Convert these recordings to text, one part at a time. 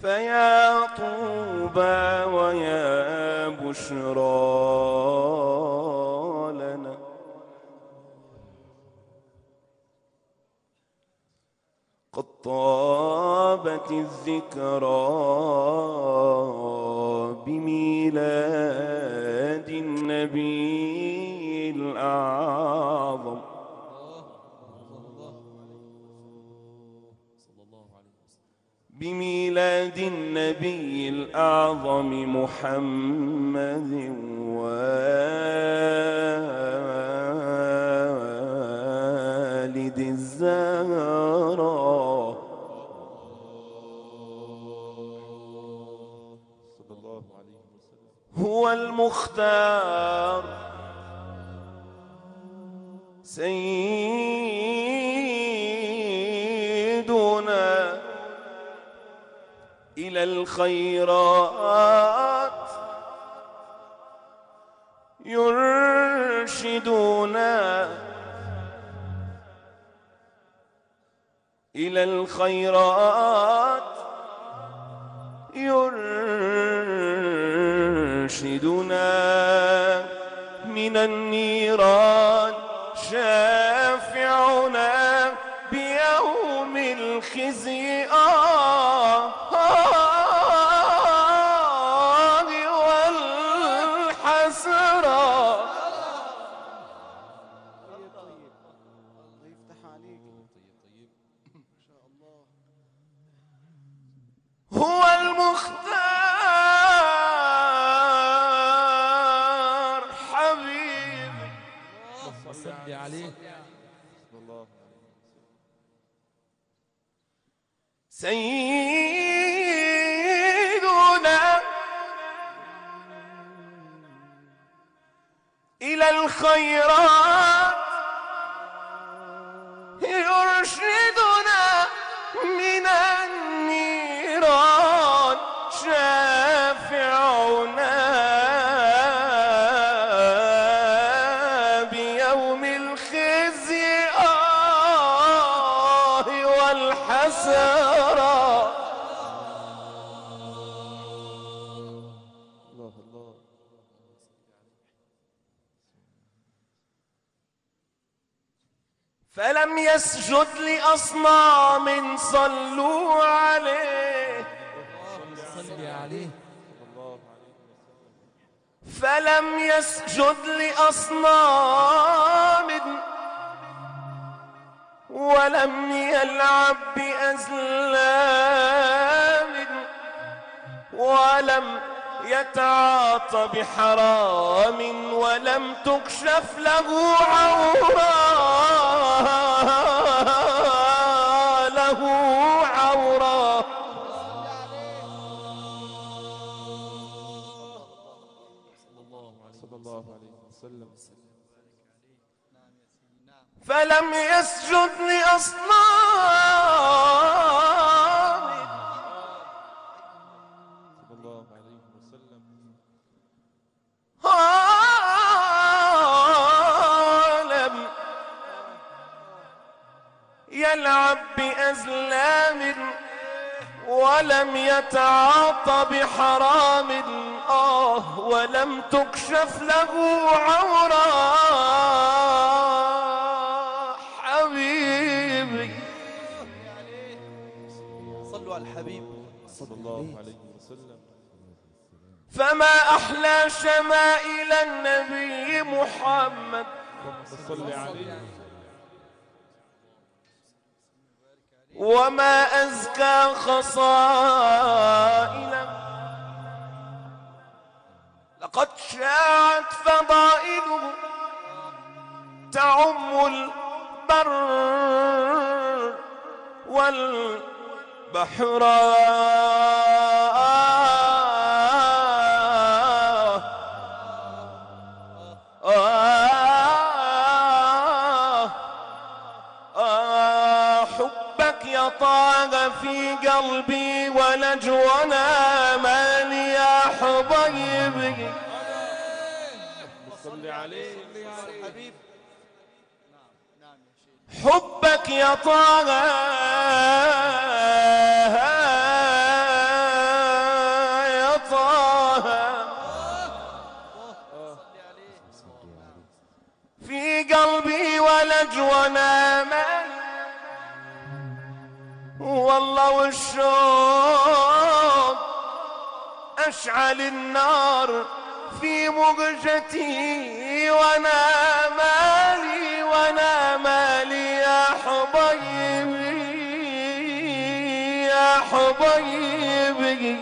فيا طوبى ويا بشرى لنا. قد طابت الذكرى بميلاد النبي الأعظم بميلاد النبي الأعظم محمد والد الزهراء. هو المختار. سيدنا الخيرات يرشدنا إلى الخيرات يرشدنا من النيران شافعنا بيوم الخزي. آه. يسجد لأصنام صلوا عليه. فلم يسجد لأصنام ولم يلعب بأزلام ولم يتعاطى بحرام ولم تكشف له عورا فلم يسجد لأصنام صلى الله عليه وسلم لم يلعب بأزلام ولم يتعاطى بحرام. آه ولم تكشف له عورا. صلى الله عليه وسلم. فما أحلى شمائل النبي محمد. صل عليه وما أزكى خصائله لقد شاعت فضائله تعم البر آه حبك يا طه في قلبي ولجونا من يا حبيبي حبك يا طه ونامل والله والشوق أشعل النار في مغجتي وأنا مالي وأنا مالي يا حبيبي يا حبيبي.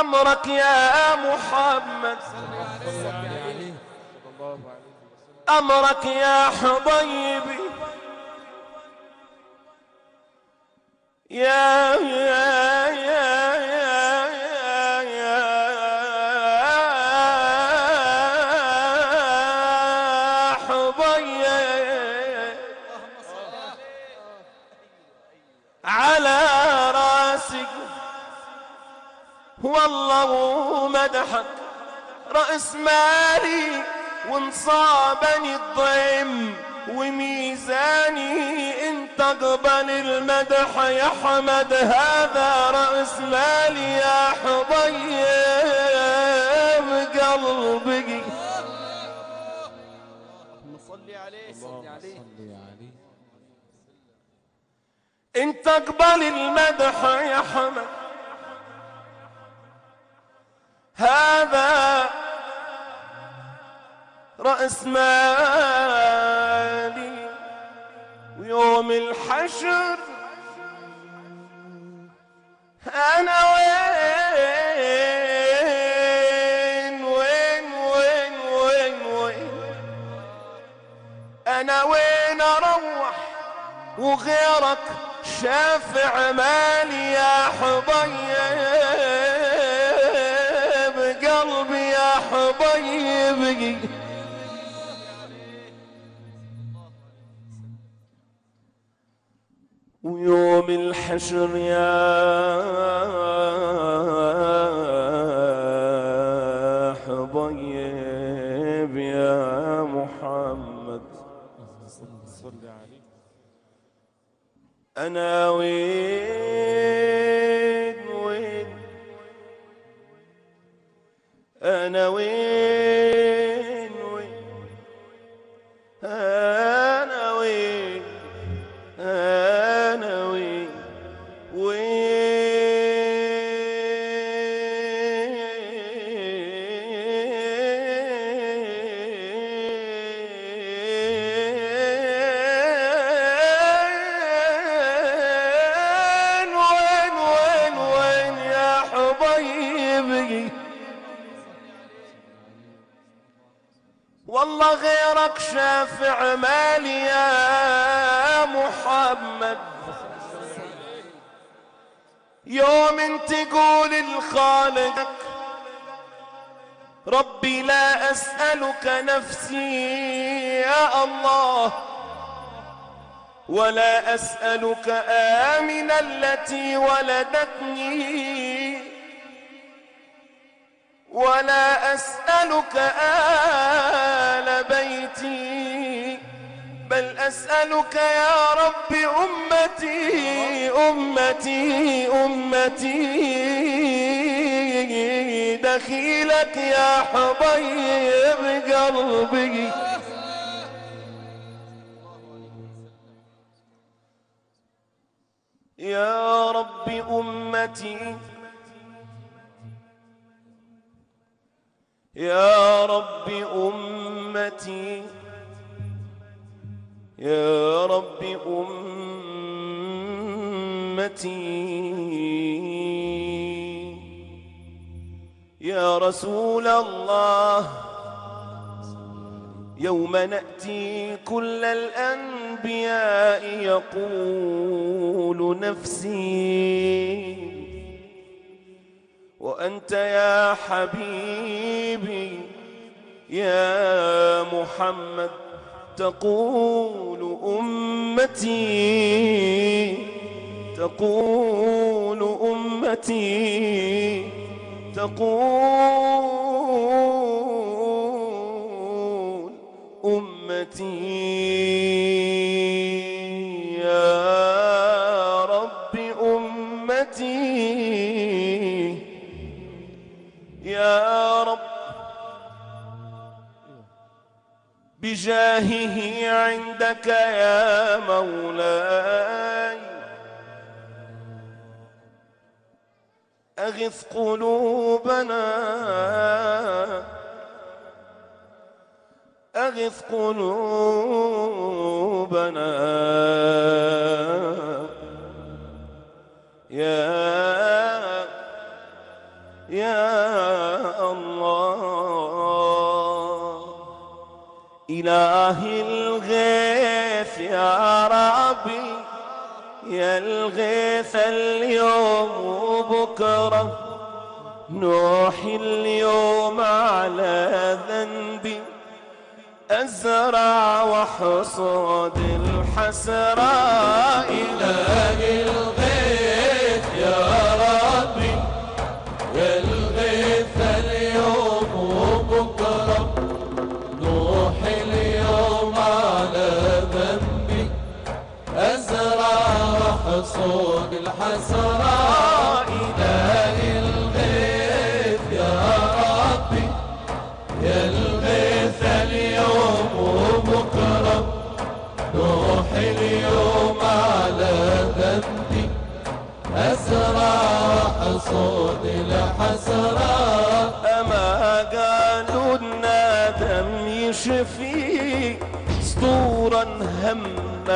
أمرك يا محمد. أمرك يا حبيبي يا يا يا مدحك رأس مالي وانصابني الضيم وميزاني انت اقبل المدح. يا حمد هذا رأس مالي يا حبيب قلبي. اللهم صل عليه صل عليه. صلي عليه. انت اقبل المدح يا حمد. هذا رأس مالي ويوم الحشر. أنا وين وين وين وين وين؟ أنا وين أروح؟ وغيرك شافع مالي يا حبيب. حبيبي ويوم الحشر يا حبيب يا محمد. صلي عليه أنا وين أنا وين؟ والله غيرك شافع مالي يا محمد. يوم تقول الخالق ربي لا أسألك نفسي يا الله ولا أسألك آمنا التي ولدتني. ولا أسألك آل بيتي بل أسألك يا رب أمتي أمتي أمتي. دخيلك يا حبيب قلبي. يا رب أمتي. يا رب أمتي يا رب أمتي يا رسول الله يوم نأتي كل الأنبياء يقول نفسي وأنت يا حبيبي يا محمد تقول أمتي تقول أمتي تقول أمتي. بجاهه عندك يا مولاي. أغث قلوبنا أغث قلوبنا. إلهي الغيث يا ربي يا الغيث اليوم وبكرة نوحي اليوم على ذنبي أزرع وحصاد الحسرة إلهي الغيث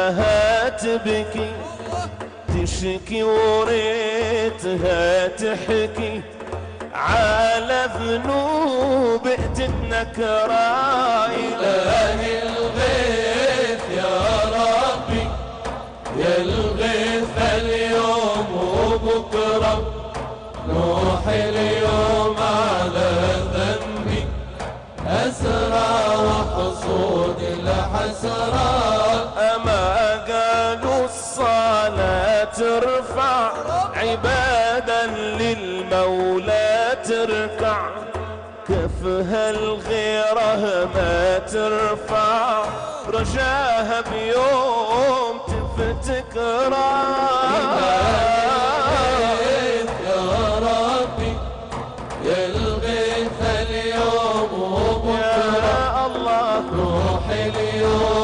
همها تبكي تشكي وريتها تحكي. على ذنوب تتنكرا إلهي ترفع عبادا للمولى تركع كفها الغيرة ما ترفع رجاها بيوم تفتكرا يا ربي الغيث اليوم الله روحي اليوم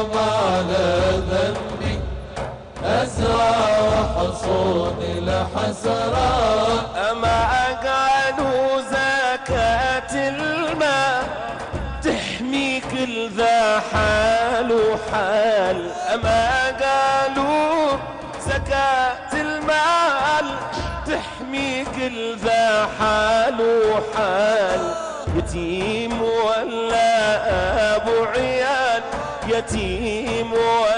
وحصود الحسرات أما قالوا زكاة الماء تحمي كل ذا حال وحال. أما قالوا زكاة المال تحمي كل ذا حال وحال. يتيم ولا أبو عيال يتيم ولا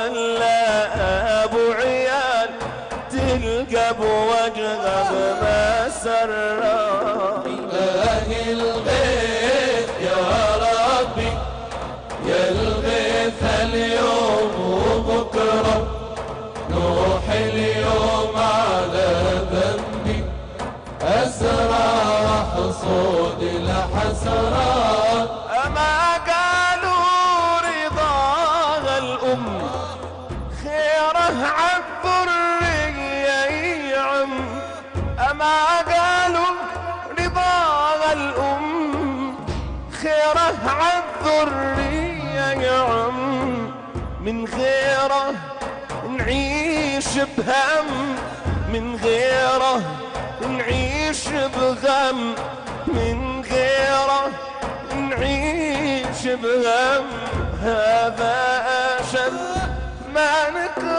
تلقى بوجهه بما سرى بهم من غيره نعيش بغم من غيره نعيش بغم. هذا أشد ما نكره.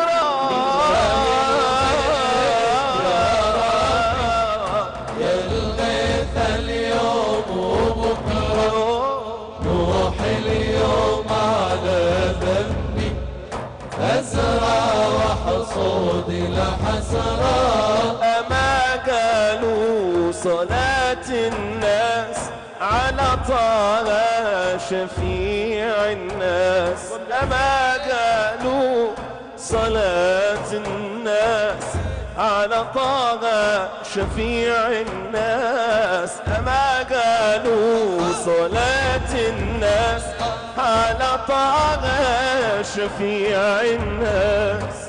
والسراء أما كانوا صلاة الناس على طه شفيع الناس. أما كانوا صلاة الناس على طه شفيع الناس. أما كانوا صلاة الناس على طه شفيع الناس.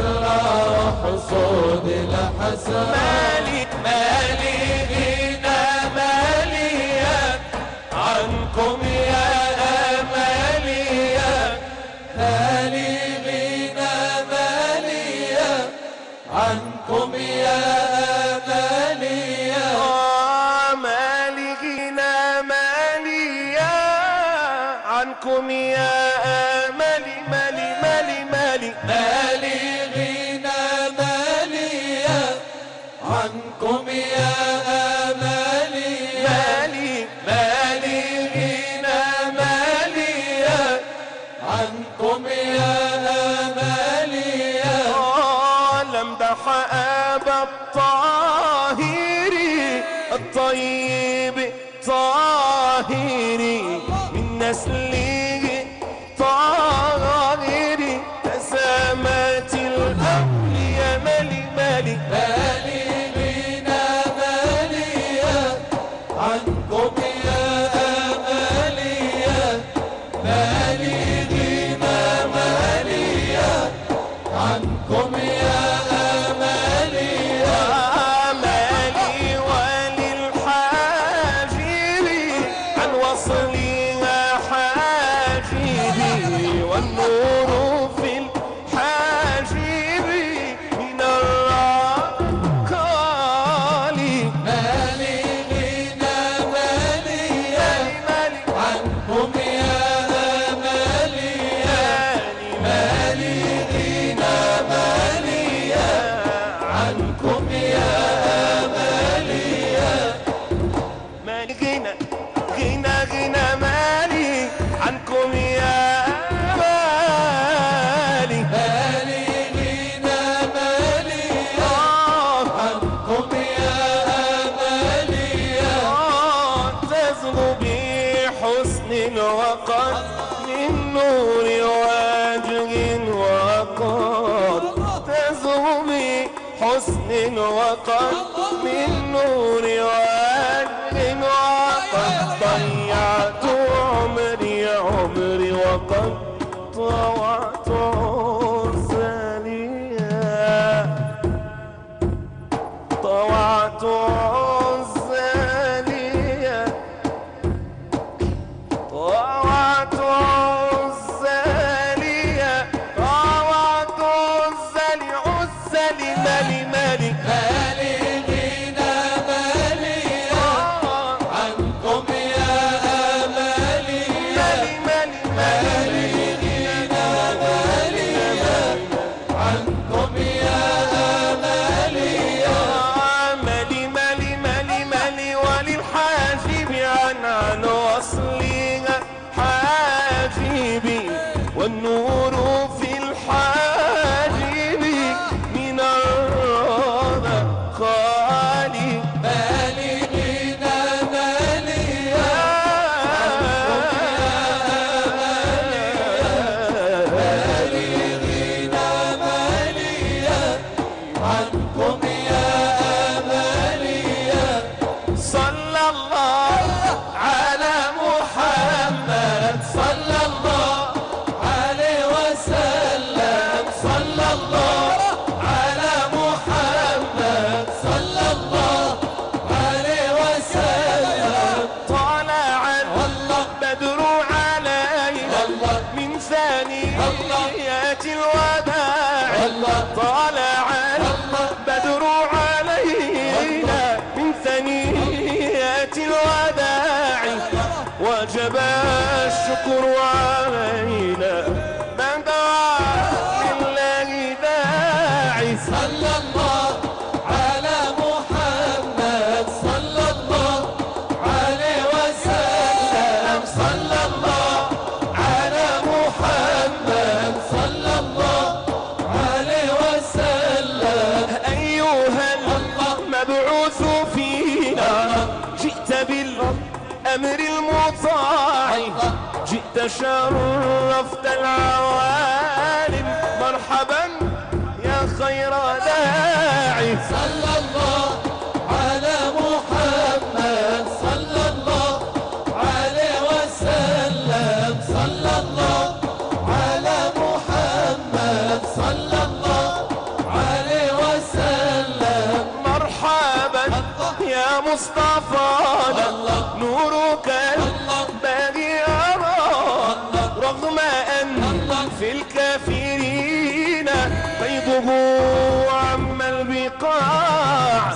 أسرى وحصود الحسرة مالك مالي غنى ماليا. عنكم يا أماليا. مالي غنى ماليا. عنكم يا أماليا. آه، مالي ماليا. عنكم يا أبا الطاهر الطيب طاهر من نسل من نور طالع بدر علينا من ثنيات الوداع وجب الشكر على فينا. جئت بالأمر المطاع. جئت شرفت العوالم. مرحبا يا خير داعي مصطفى نورك الباقي أرى رغم أن في الكافرين فيضه عم البقاع.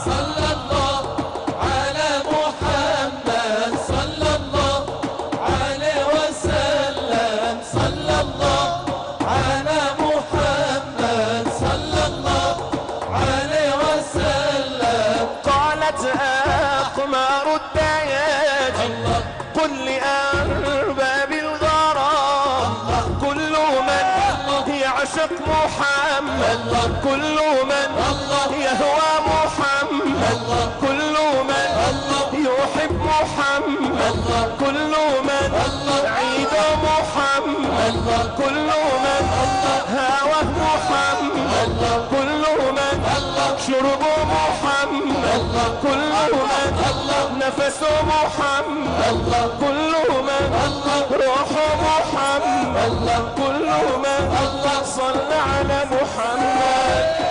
محمد كل من يهوى محمد كل من يحب محمد كل من عيد محمد كل من محمد كل من شرب محمد كل من نفس محمد. كل من روح محمد. كل من صلى على محمد.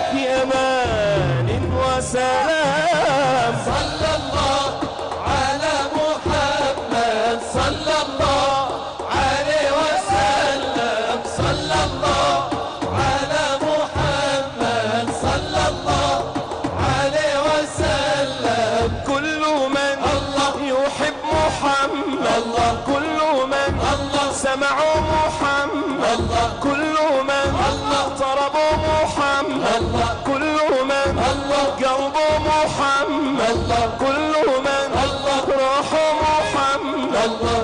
محمد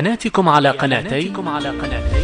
لإعلاناتكم على قناتي.